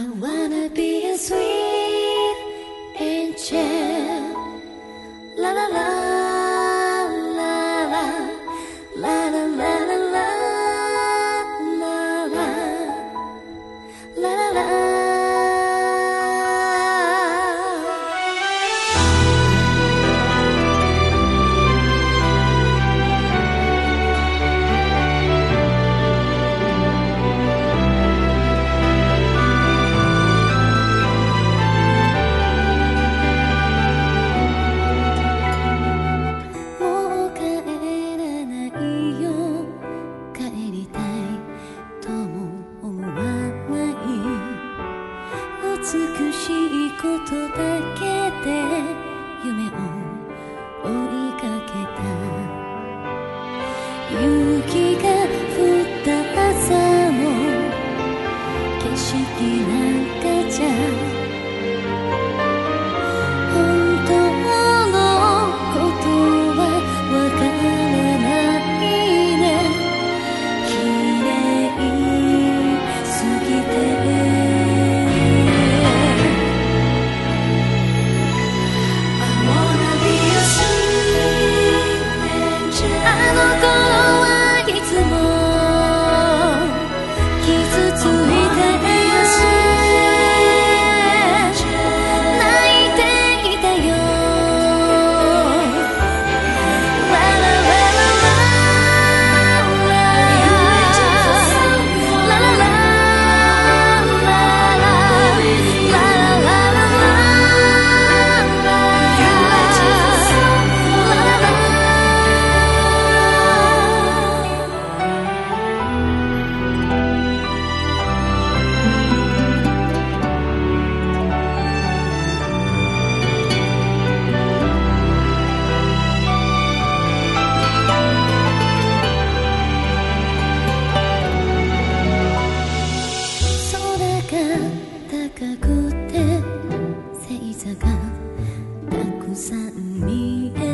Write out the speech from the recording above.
I wanna be a sweet angel. La la la la. La la la la la la la. La la la. ことだけで高くて星座がたくさん見える